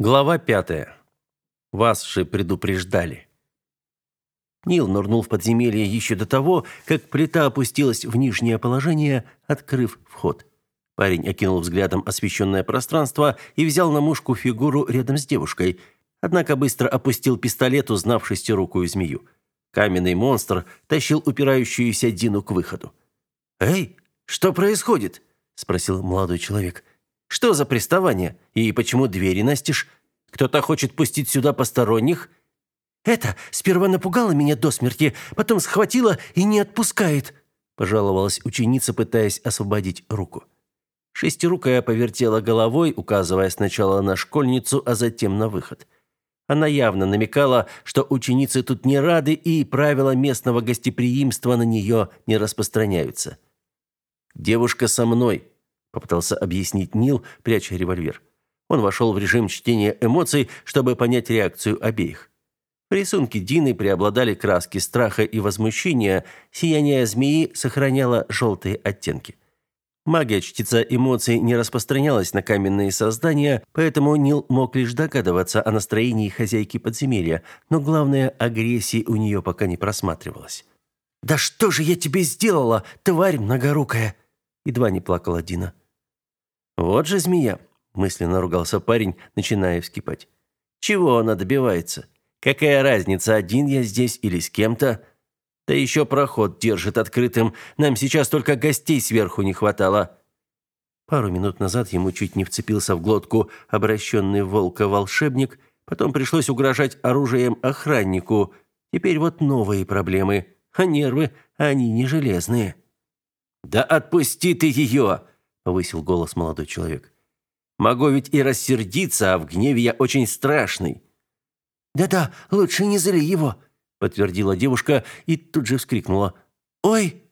Глава пятая. Вас же предупреждали. Нил нырнул в подземелье еще до того, как плита опустилась в нижнее положение, открыв вход. Парень окинул взглядом освещенное пространство и взял на мушку фигуру рядом с девушкой, однако быстро опустил пистолет, узнав шестирукую змею. Каменный монстр тащил упирающуюся Дину к выходу. «Эй, что происходит?» – спросил молодой человек. «Что за приставание? И почему двери настежь? Кто-то хочет пустить сюда посторонних?» Это сперва напугало меня до смерти, потом схватило и не отпускает, пожаловалась ученица, пытаясь освободить руку. Шестирукая повертела головой, указывая сначала на школьницу, а затем на выход. Она явно намекала, что ученицы тут не рады и правила местного гостеприимства на нее не распространяются. «Девушка со мной», — попытался объяснить Нил, пряча револьвер. Он вошел в режим чтения эмоций, чтобы понять реакцию обеих. В рисунке Дины преобладали краски страха и возмущения, сияние змеи сохраняло желтые оттенки. Магия чтеца эмоций не распространялась на каменные создания, поэтому Нил мог лишь догадываться о настроении хозяйки подземелья, но главное, агрессии у нее пока не просматривалось. «Да что же я тебе сделала, тварь многорукая?» Едва не плакала Дина. «Вот же змея!» – мысленно ругался парень, начиная вскипать. «Чего она добивается? Какая разница, один я здесь или с кем-то? Да еще проход держит открытым. Нам сейчас только гостей сверху не хватало. Пару минут назад ему чуть не вцепился в глотку обращенный в волка волшебник, потом пришлось угрожать оружием охраннику. Теперь вот новые проблемы. А нервы, они не железные. «Да отпусти ты ее!» — повысил голос молодой человек. «Могу ведь и рассердиться, а в гневе я очень страшный. «Да-да, лучше не зли его», — подтвердила девушка и тут же вскрикнула. «Ой!»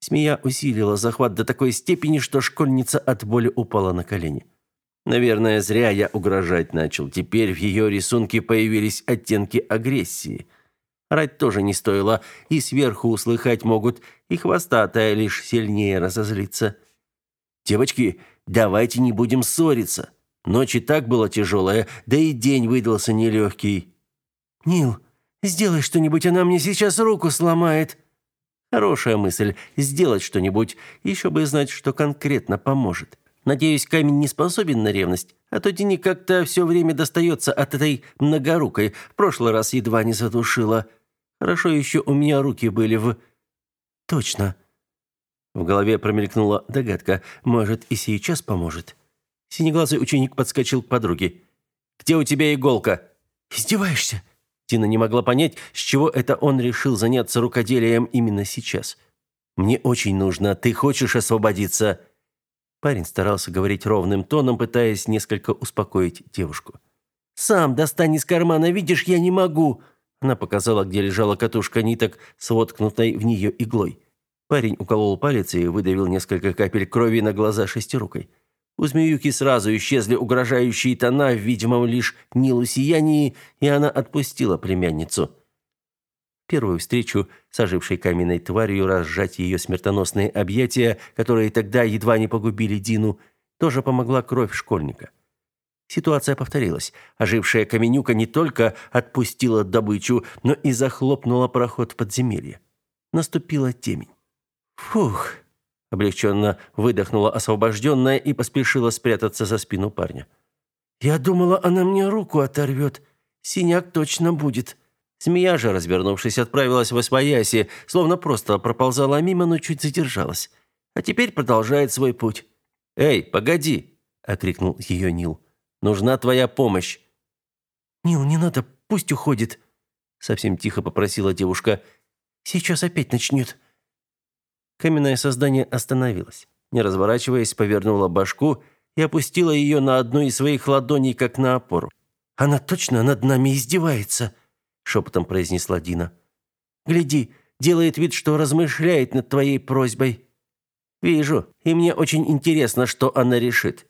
Змея усилила захват до такой степени, что школьница от боли упала на колени. Наверное, зря я угрожать начал. Теперь в ее рисунке появились оттенки агрессии. Рать тоже не стоило, и сверху услыхать могут, и хвостатая лишь сильнее разозлиться. «Девочки, давайте не будем ссориться», Ночь и так была тяжелая, да и день выдался нелегкий. «Нил, сделай что-нибудь, она мне сейчас руку сломает». Хорошая мысль – сделать что-нибудь, еще бы знать, что конкретно поможет. Надеюсь, камень не способен на ревность, а то Дине как-то все время достается от этой многорукой. В прошлый раз едва не задушила. Хорошо еще у меня руки были в... Точно. В голове промелькнула догадка. Может, и сейчас поможет. Синеглазый ученик подскочил к подруге. «Где у тебя иголка?» «Издеваешься?» Тина не могла понять, с чего это он решил заняться рукоделием именно сейчас. «Мне очень нужно. Ты хочешь освободиться?» Парень старался говорить ровным тоном, пытаясь несколько успокоить девушку. «Сам достань из кармана, видишь, я не могу!» Она показала, где лежала катушка ниток с воткнутой в нее иглой. Парень уколол палец и выдавил несколько капель крови на глаза шестирукой. У змеюки сразу исчезли угрожающие тона в видимом лишь Нилу сиянии, и она отпустила племянницу. Первую встречу с ожившей каменной тварью разжать ее смертоносные объятия, которые тогда едва не погубили Дину, тоже помогла кровь школьника. Ситуация повторилась. Ожившая каменюка не только отпустила добычу, но и захлопнула проход в подземелье. Наступила темень. «Фух!» Облегченно выдохнула освобожденная и поспешила спрятаться за спину парня. «Я думала, она мне руку оторвет. Синяк точно будет». Змея же, развернувшись, отправилась в освояси, словно просто проползала мимо, но чуть задержалась. А теперь продолжает свой путь. «Эй, погоди!» — окрикнул ее Нил. «Нужна твоя помощь!» «Нил, не надо, пусть уходит!» Совсем тихо попросила девушка. «Сейчас опять начнет!» Каменное создание остановилось. Не разворачиваясь, повернула башку и опустила ее на одну из своих ладоней, как на опору. «Она точно над нами издевается», — шепотом произнесла Дина. «Гляди, делает вид, что размышляет над твоей просьбой». «Вижу, и мне очень интересно, что она решит».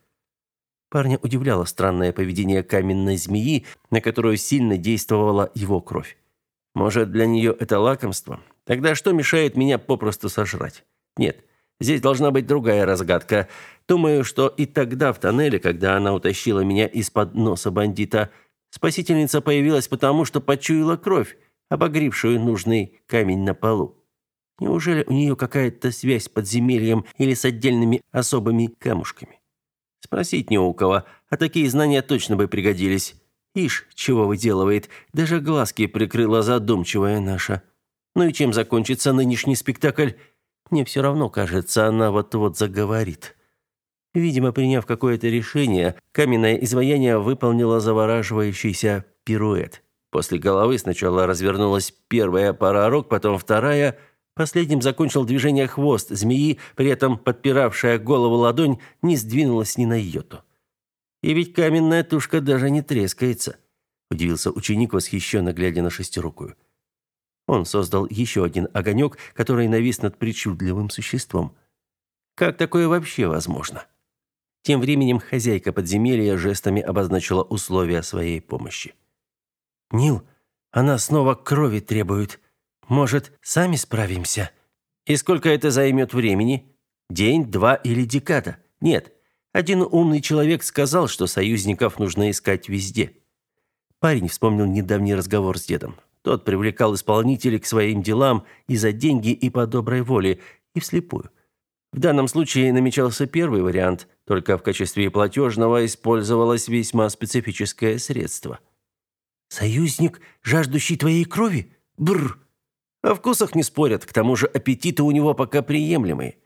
Парня удивляло странное поведение каменной змеи, на которую сильно действовала его кровь. Может, для нее это лакомство? Тогда что мешает меня попросту сожрать? Нет, Здесь должна быть другая разгадка. Думаю, что и тогда в тоннеле, когда она утащила меня из-под носа бандита, спасительница появилась потому, что почуяла кровь, обогревшую нужный камень на полу. Неужели у нее какая-то связь с подземельем или с отдельными особыми камушками? Спросить не у кого, а такие знания точно бы пригодились. Ишь, чего выделывает, даже глазки прикрыла задумчивая наша. Ну и чем закончится нынешний спектакль? Мне все равно кажется, она вот-вот заговорит. Видимо, приняв какое-то решение, каменное изваяние выполнило завораживающийся пируэт. После головы сначала развернулась первая пара рог, потом вторая – Последним закончил движение хвост змеи, при этом подпиравшая голову ладонь не сдвинулась ни на йоту. И ведь каменная тушка даже не трескается, удивился ученик, восхищенно глядя на шестирукую. Он создал еще один огонек, который навис над причудливым существом. Как такое вообще возможно? Тем временем хозяйка подземелья жестами обозначила условия своей помощи. «Нил, она снова крови требует», может, сами справимся? И сколько это займет времени? День, два или декада? Нет. Один умный человек сказал, что союзников нужно искать везде. Парень вспомнил недавний разговор с дедом. Тот привлекал исполнителей к своим делам и за деньги, и по доброй воле, и вслепую. В данном случае намечался первый вариант, только в качестве платежного использовалось весьма специфическое средство. «Союзник, жаждущий твоей крови? Бррр!» О вкусах не спорят, к тому же аппетиты у него пока приемлемые.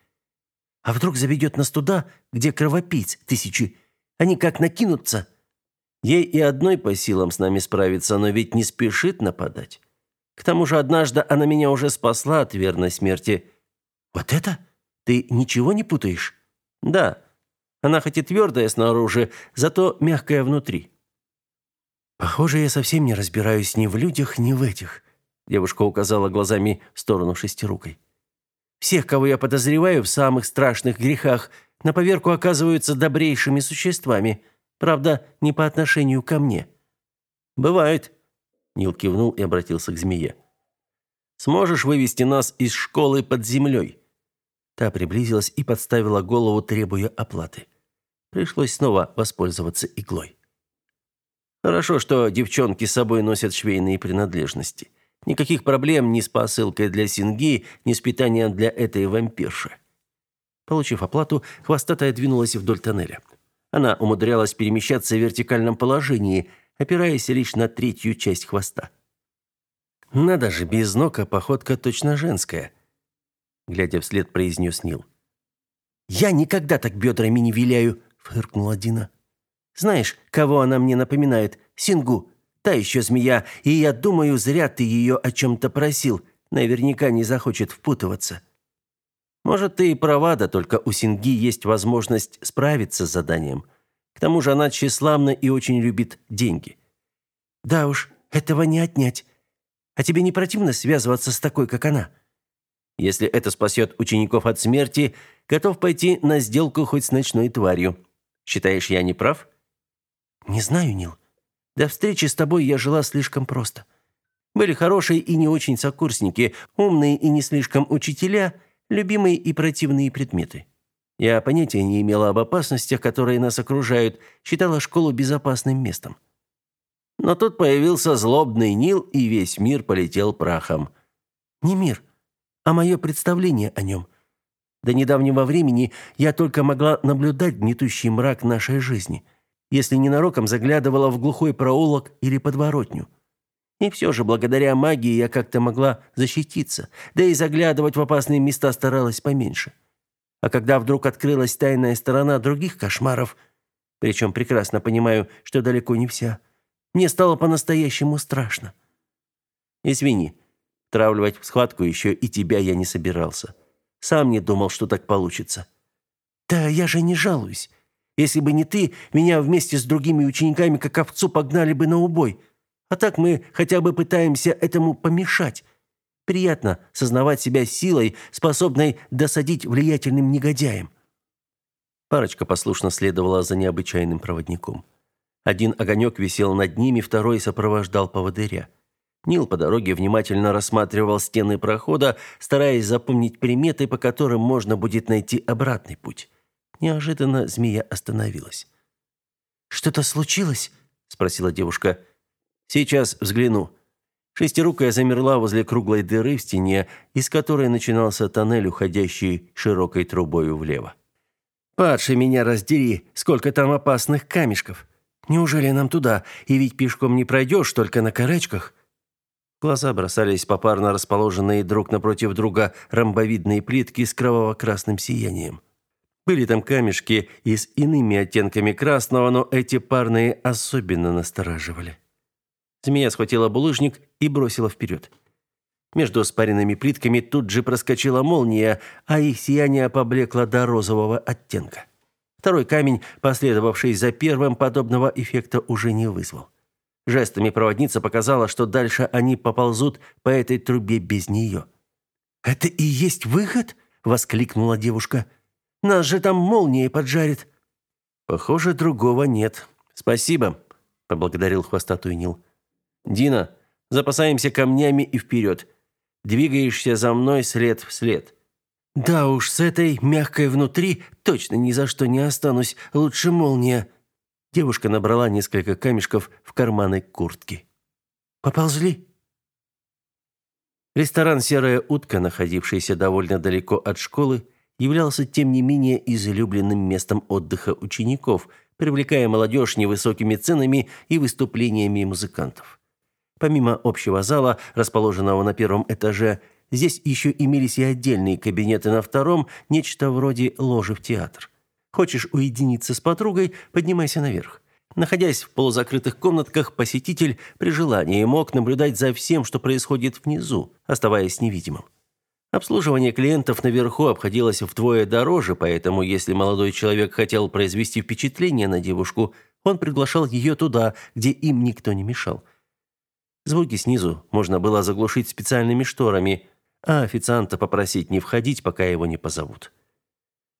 А вдруг заведет нас туда, где кровопийц тысячи? Они как накинутся? Ей и одной по силам с нами справиться, но ведь не спешит нападать. К тому же однажды она меня уже спасла от верной смерти. Вот это? Ты ничего не путаешь? Да. Она хоть и твердая снаружи, зато мягкая внутри. Похоже, я совсем не разбираюсь ни в людях, ни в этих. Девушка указала глазами в сторону шестирукой. Всех, кого я подозреваю в самых страшных грехах, на поверку оказываются добрейшими существами. Правда, не по отношению ко мне. Бывает. Нил кивнул и обратился к змее. Сможешь вывести нас из школы под землей?» Та приблизилась и подставила голову, требуя оплаты. Пришлось снова воспользоваться иглой. Хорошо, что девчонки с собой носят швейные принадлежности. Никаких проблем ни с посылкой для Синги, ни с питанием для этой вампирши. Получив оплату, хвостатая двинулась вдоль тоннеля. Она умудрялась перемещаться в вертикальном положении, опираясь лишь на третью часть хвоста. «Надо же, без ног, а походка точно женская», — глядя вслед, произнес Нил. «Я никогда так бедрами не виляю», — фыркнула Дина. «Знаешь, кого она мне напоминает? Сингу. Та еще змея, и я думаю, зря ты ее о чем-то просил. Наверняка не захочет впутываться. Может, ты и права, да только у Синги есть возможность справиться с заданием. К тому же она тщеславна и очень любит деньги. Да уж, этого не отнять. А тебе не противно связываться с такой, как она? Если это спасет учеников от смерти, готов пойти на сделку хоть с ночной тварью. Считаешь, я не прав? Не знаю, Нил. До встречи с тобой я жила слишком просто. Были хорошие и не очень сокурсники, умные и не слишком учителя, любимые и противные предметы. Я понятия не имела об опасностях, которые нас окружают, считала школу безопасным местом. Но тут появился злобный Нил, и весь мир полетел прахом. Не мир, а мое представление о нем. До недавнего времени я только могла наблюдать гнетущий мрак нашей жизни – если ненароком заглядывала в глухой проулок или подворотню. И все же, благодаря магии я как-то могла защититься, да и заглядывать в опасные места старалась поменьше. А когда вдруг открылась тайная сторона других кошмаров, причем прекрасно понимаю, что далеко не вся, мне стало по-настоящему страшно. Извини, травливать в схватку еще и тебя я не собирался. Сам не думал, что так получится. Да я же не жалуюсь. Если бы не ты, меня вместе с другими учениками как овцу погнали бы на убой. А так мы хотя бы пытаемся этому помешать. Приятно сознавать себя силой, способной досадить влиятельным негодяям. Парочка послушно следовала за необычайным проводником. Один огонек висел над ними, второй сопровождал поводыря. Нил по дороге внимательно рассматривал стены прохода, стараясь запомнить приметы, по которым можно будет найти обратный путь. Неожиданно змея остановилась. «Что-то случилось?» – спросила девушка. «Сейчас взгляну». Шестирукая замерла возле круглой дыры в стене, из которой начинался тоннель, уходящий широкой трубой влево. «Падший меня раздери, сколько там опасных камешков! Неужели нам туда? И ведь пешком не пройдешь, только на карачках!» Глаза бросались попарно расположенные друг напротив друга ромбовидные плитки с кроваво-красным сиянием. Были там камешки и с иными оттенками красного, но эти парные особенно настораживали. Змея схватила булыжник и бросила вперед. Между спаренными плитками тут же проскочила молния, а их сияние поблекло до розового оттенка. Второй камень, последовавший за первым, подобного эффекта уже не вызвал. Жестами проводница показала, что дальше они поползут по этой трубе без нее. «Это и есть выход?» – воскликнула девушка. «Нас же там молнией поджарит». «Похоже, другого нет. Спасибо», – поблагодарил хвостатую Нил. «Дина, запасаемся камнями и вперед. Двигаешься за мной след в след». «Да уж, с этой мягкой внутри точно ни за что не останусь. Лучше молния». Девушка набрала несколько камешков в карманы куртки. «Поползли?» Ресторан «Серая утка», находившийся довольно далеко от школы, являлся тем не менее излюбленным местом отдыха учеников, привлекая молодежь невысокими ценами и выступлениями музыкантов. Помимо общего зала, расположенного на первом этаже, здесь еще имелись и отдельные кабинеты на втором, нечто вроде ложи в театр. Хочешь уединиться с подругой, поднимайся наверх. Находясь в полузакрытых комнатках, посетитель при желании мог наблюдать за всем, что происходит внизу, оставаясь невидимым. Обслуживание клиентов наверху обходилось вдвое дороже, поэтому если молодой человек хотел произвести впечатление на девушку, он приглашал ее туда, где им никто не мешал. Звуки снизу можно было заглушить специальными шторами, а официанта попросить не входить, пока его не позовут.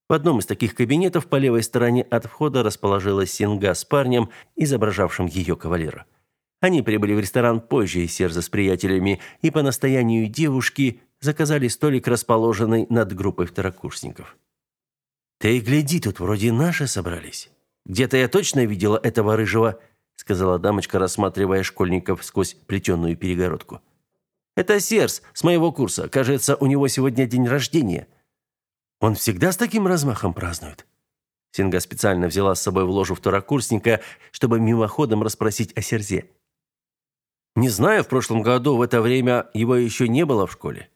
В одном из таких кабинетов по левой стороне от входа расположилась Синга с парнем, изображавшим ее кавалера. Они прибыли в ресторан позже Серза с приятелями и по настоянию девушки заказали столик, расположенный над группой второкурсников. «Ты гляди, тут вроде наши собрались. Где-то я точно видела этого рыжего», сказала дамочка, рассматривая школьников сквозь плетеную перегородку. «Это Серс с моего курса. Кажется, у него сегодня день рождения». Он всегда с таким размахом празднует. Синга специально взяла с собой в ложу второкурсника, чтобы мимоходом расспросить о Серзе. Не знаю, в прошлом году в это время его еще не было в школе.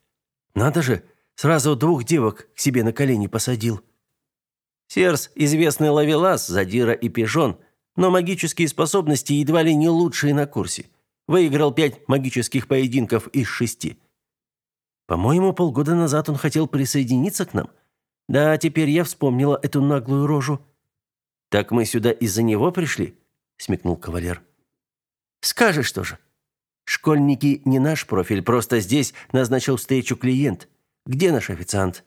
Надо же, сразу двух девок к себе на колени посадил. Серс – известный ловелас, задира и пижон, но магические способности едва ли не лучшие на курсе. Выиграл пять магических поединков из шести. По-моему, полгода назад он хотел присоединиться к нам. Да, теперь я вспомнила эту наглую рожу. Так мы сюда из-за него пришли, смекнул кавалер. Скажешь что же? Школьники не наш профиль, просто здесь назначил встречу клиент. Где наш официант?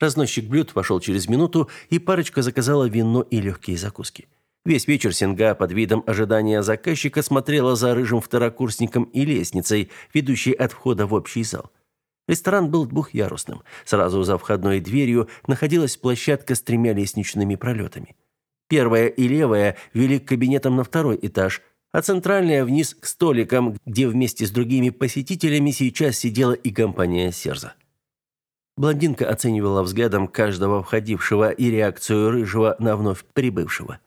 Разносчик блюд вошел через минуту, и парочка заказала вино и легкие закуски. Весь вечер Синга под видом ожидания заказчика смотрела за рыжим второкурсником и лестницей, ведущей от входа в общий зал. Ресторан был двухъярусным. Сразу за входной дверью находилась площадка с тремя лестничными пролетами. Первая и левая вели к кабинетам на второй этаж, а центральная вниз к столикам, где вместе с другими посетителями сейчас сидела и компания Серза. Блондинка оценивала взглядом каждого входившего и реакцию рыжего на вновь прибывшего.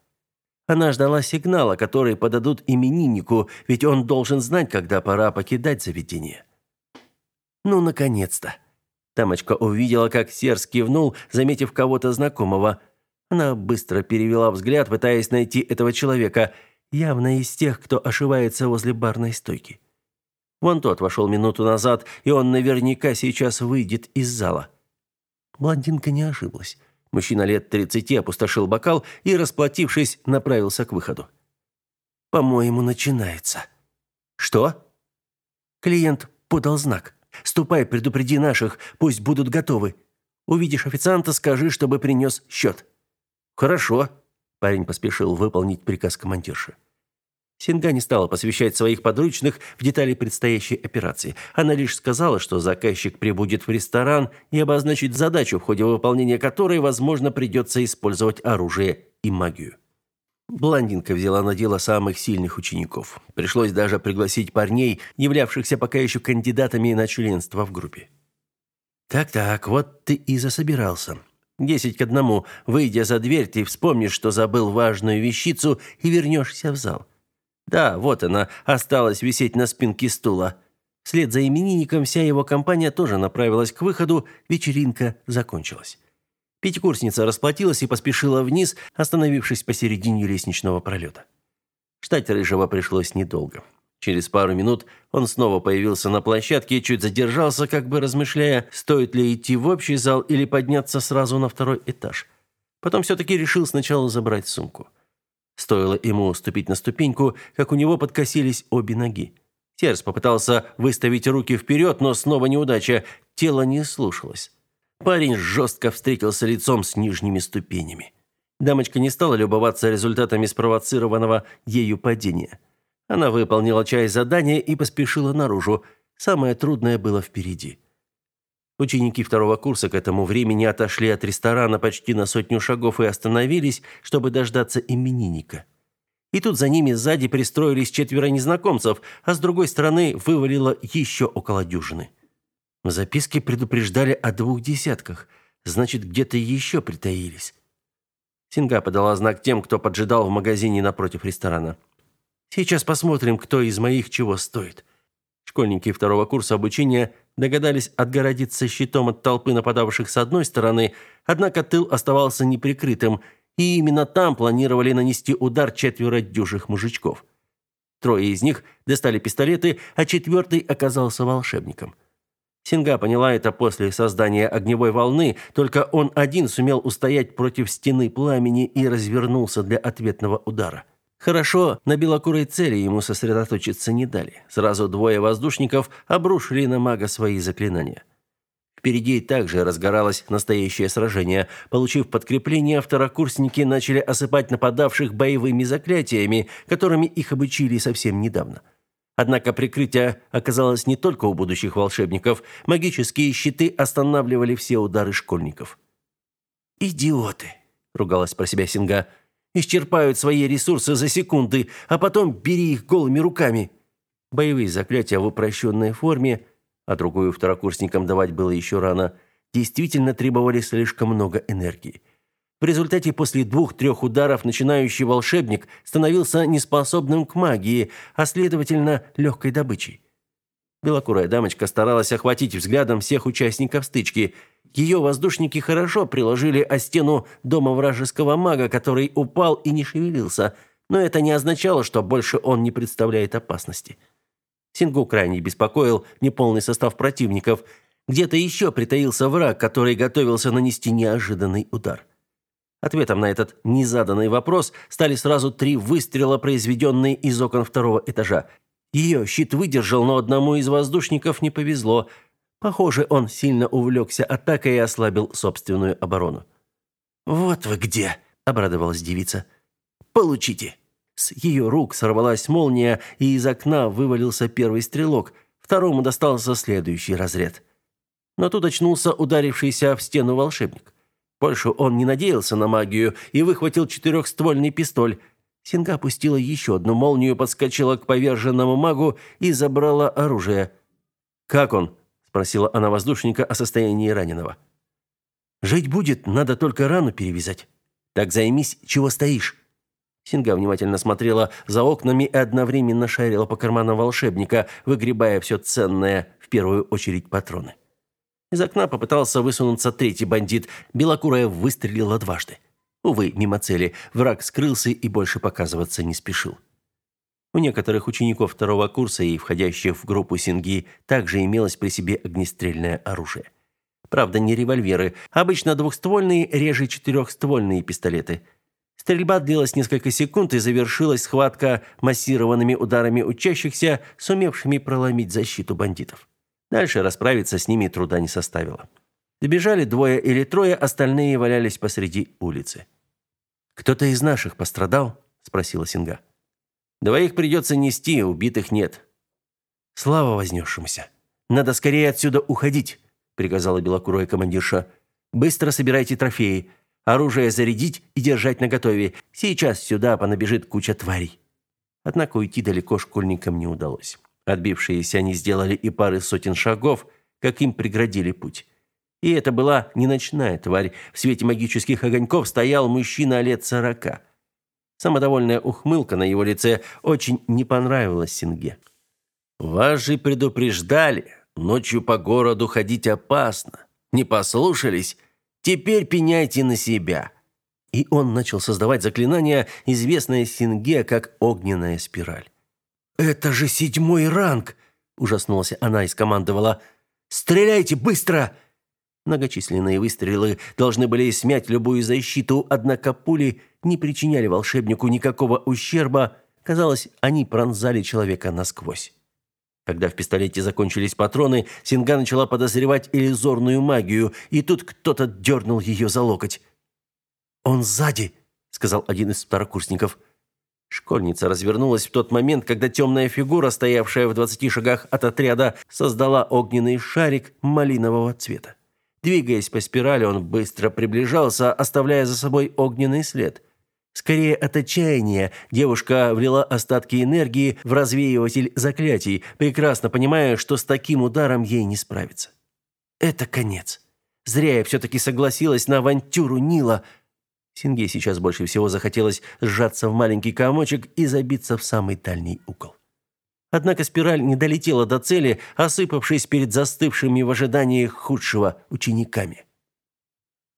Она ждала сигнала, который подадут имениннику, ведь он должен знать, когда пора покидать заведение. Ну, наконец-то. Тамочка увидела, как Серс кивнул, заметив кого-то знакомого. Она быстро перевела взгляд, пытаясь найти этого человека, явно из тех, кто ошивается возле барной стойки. Вон тот вошел минуту назад, и он наверняка сейчас выйдет из зала. Блондинка не ошиблась. Мужчина лет тридцати опустошил бокал и, расплатившись, направился к выходу. «По-моему, начинается». «Что?» Клиент подал знак. Ступай, предупреди наших, пусть будут готовы. Увидишь официанта, скажи, чтобы принес счет». «Хорошо», – парень поспешил выполнить приказ командирши. Синга не стала посвящать своих подручных в детали предстоящей операции. Она лишь сказала, что заказчик прибудет в ресторан и обозначит задачу, в ходе выполнения которой, возможно, придется использовать оружие и магию. Блондинка взяла на дело самых сильных учеников. Пришлось даже пригласить парней, являвшихся пока еще кандидатами на членство в группе. «Так-так, вот ты и засобирался. Десять к одному. Выйдя за дверь, ты вспомнишь, что забыл важную вещицу и вернешься в зал. Да, вот она, осталась висеть на спинке стула. Вслед за именинником вся его компания тоже направилась к выходу, вечеринка закончилась. Пятикурсница расплатилась и поспешила вниз, остановившись посередине лестничного пролета. Ждать Рыжего пришлось недолго. Через пару минут он снова появился на площадке и чуть задержался, как бы размышляя, стоит ли идти в общий зал или подняться сразу на второй этаж. Потом все-таки решил сначала забрать сумку. Стоило ему ступить на ступеньку, как у него подкосились обе ноги. Терс попытался выставить руки вперед, но снова неудача, тело не слушалось. Парень жестко встретился лицом с нижними ступенями. Дамочка не стала любоваться результатами спровоцированного ею падения. Она выполнила часть задания и поспешила наружу. Самое трудное было впереди. Ученики второго курса к этому времени отошли от ресторана почти на сотню шагов и остановились, чтобы дождаться именинника. И тут за ними сзади пристроились четверо незнакомцев, а с другой стороны вывалило еще около дюжины. В записке предупреждали о двух десятках. Значит, где-то еще притаились. Синга подала знак тем, кто поджидал в магазине напротив ресторана. Сейчас посмотрим, кто из моих чего стоит. Школьники второго курса обучения догадались отгородиться щитом от толпы нападавших с одной стороны, однако тыл оставался неприкрытым, и именно там планировали нанести удар четверо дюжих мужичков. Трое из них достали пистолеты, а четвертый оказался волшебником. Синга поняла это после создания огневой волны, только он один сумел устоять против стены пламени и развернулся для ответного удара. Хорошо, на белокурой цели ему сосредоточиться не дали. Сразу двое воздушников обрушили на мага свои заклинания. Впереди также разгоралось настоящее сражение. Получив подкрепление, второкурсники начали осыпать нападавших боевыми заклятиями, которыми их обучили совсем недавно. Однако прикрытие оказалось не только у будущих волшебников. Магические щиты останавливали все удары школьников. «Идиоты!» – ругалась про себя Синга. «Исчерпают свои ресурсы за секунды, а потом бери их голыми руками!» Боевые заклятия в упрощенной форме, а другую второкурсникам давать было еще рано, действительно требовали слишком много энергии. В результате после двух-трех ударов начинающий волшебник становился неспособным к магии, а следовательно, легкой добычей. Белокурая дамочка старалась охватить взглядом всех участников стычки. Ее воздушники хорошо приложили о стену дома вражеского мага, который упал и не шевелился, но это не означало, что больше он не представляет опасности. Сингу крайне беспокоил неполный состав противников. Где-то еще притаился враг, который готовился нанести неожиданный удар. Ответом на этот незаданный вопрос стали сразу три выстрела, произведенные из окон второго этажа. Ее щит выдержал, но одному из воздушников не повезло. Похоже, он сильно увлекся атакой и ослабил собственную оборону. «Вот вы где!» – обрадовалась девица. «Получите!» С ее рук сорвалась молния, и из окна вывалился первый стрелок. Второму достался следующий разряд. Но тут очнулся ударившийся в стену волшебник. Больше он не надеялся на магию и выхватил четырехствольный пистоль. Синга пустила еще одну молнию, подскочила к поверженному магу и забрала оружие. «Как он?» – спросила она воздушника о состоянии раненого. «Жить будет, надо только рану перевязать. Так займись, чего стоишь». Синга внимательно смотрела за окнами и одновременно шарила по карманам волшебника, выгребая все ценное, в первую очередь патроны. Из окна попытался высунуться третий бандит. Белокурая выстрелила дважды. Увы, мимо цели. Враг скрылся и больше показываться не спешил. У некоторых учеников второго курса и входящих в группу Синги также имелось при себе огнестрельное оружие. Правда, не револьверы, обычно двухствольные, реже четырехствольные пистолеты. Стрельба длилась несколько секунд и завершилась схватка массированными ударами учащихся, сумевшими проломить защиту бандитов. Дальше расправиться с ними труда не составило. Добежали двое или трое, остальные валялись посреди улицы. «Кто-то из наших пострадал?» – спросила Синга. Двоих придется нести, убитых нет. Слава вознесшемуся. Надо скорее отсюда уходить, приказала белокурая командирша. Быстро собирайте трофеи, оружие зарядить и держать наготове. Сейчас сюда понабежит куча тварей. Однако уйти далеко школьникам не удалось. Отбившиеся они сделали и пары сотен шагов, как им преградили путь. И это была не ночная тварь. В свете магических огоньков стоял мужчина лет сорока. Самодовольная ухмылка на его лице очень не понравилась Синге. «Вас же предупреждали. Ночью по городу ходить опасно. Не послушались? Теперь пеняйте на себя». И он начал создавать заклинание, известное Синге как огненная спираль. «Это же седьмой ранг!» – ужаснулась она и скомандовала. «Стреляйте быстро!» Многочисленные выстрелы должны были смять любую защиту, однако пули не причиняли волшебнику никакого ущерба. Казалось, они пронзали человека насквозь. Когда в пистолете закончились патроны, Синга начала подозревать иллюзорную магию, и тут кто-то дернул ее за локоть. «Он сзади», — сказал один из второкурсников. Школьница развернулась в тот момент, когда темная фигура, стоявшая в двадцати шагах от отряда, создала огненный шарик малинового цвета. Двигаясь по спирали, он быстро приближался, оставляя за собой огненный след. Скорее от отчаяния девушка влила остатки энергии в развеиватель заклятий, прекрасно понимая, что с таким ударом ей не справиться. Это конец. Зря я все-таки согласилась на авантюру Нила. Синге сейчас больше всего захотелось сжаться в маленький комочек и забиться в самый дальний угол. Однако спираль не долетела до цели, осыпавшись перед застывшими в ожидании худшего учениками.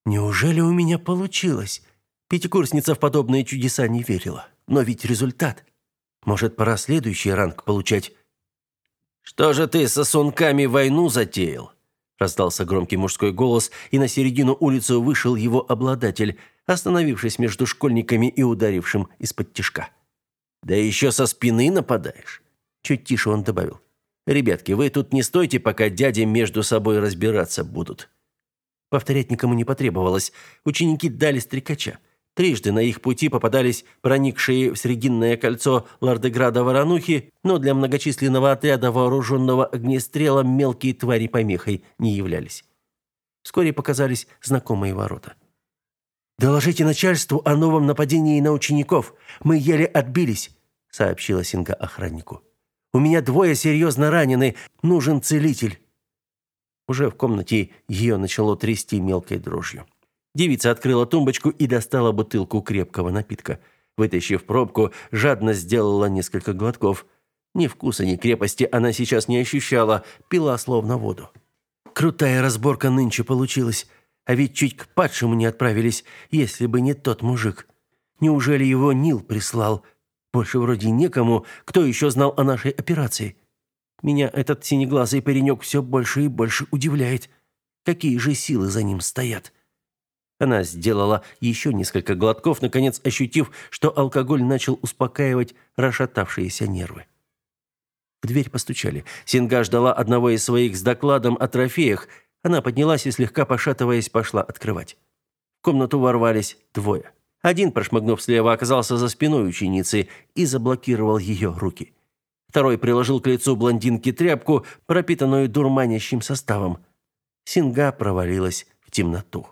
Неужели у меня получилось? Пятикурсница в подобные чудеса не верила. Но ведь результат. Может, пора следующий ранг получать. Что же ты со сунками войну затеял? раздался громкий мужской голос, и на середину улицы вышел его обладатель, остановившись между школьниками и ударившим из-под тишка. Да еще со спины нападаешь. Чуть тише он добавил. «Ребятки, вы тут не стойте, пока дяди между собой разбираться будут». Повторять никому не потребовалось. Ученики дали стрекача. Трижды на их пути попадались проникшие в Срединное кольцо Лардеграда воронухи, но для многочисленного отряда, вооруженного огнестрелом, мелкие твари помехой не являлись. Вскоре показались знакомые ворота. «Доложите начальству о новом нападении на учеников. Мы еле отбились», — сообщила Синга охраннику. У меня двое серьезно ранены. Нужен целитель». Уже в комнате ее начало трясти мелкой дрожью. Девица открыла тумбочку и достала бутылку крепкого напитка. Вытащив пробку, жадно сделала несколько глотков. Ни вкуса, ни крепости она сейчас не ощущала, пила словно воду. Крутая разборка нынче получилась. А ведь чуть к падшему не отправились, если бы не тот мужик. Неужели его Нил прислал? Больше вроде некому, кто еще знал о нашей операции. Меня этот синеглазый паренек все больше и больше удивляет. Какие же силы за ним стоят? Она сделала еще несколько глотков, наконец ощутив, что алкоголь начал успокаивать расшатавшиеся нервы. В дверь постучали. Синга ждала одного из своих с докладом о трофеях. Она поднялась и, слегка пошатываясь, пошла открывать. В комнату ворвались двое. Один, прошмыгнув слева, оказался за спиной ученицы и заблокировал ее руки. Второй приложил к лицу блондинки тряпку, пропитанную дурманящим составом. Синга провалилась в темноту.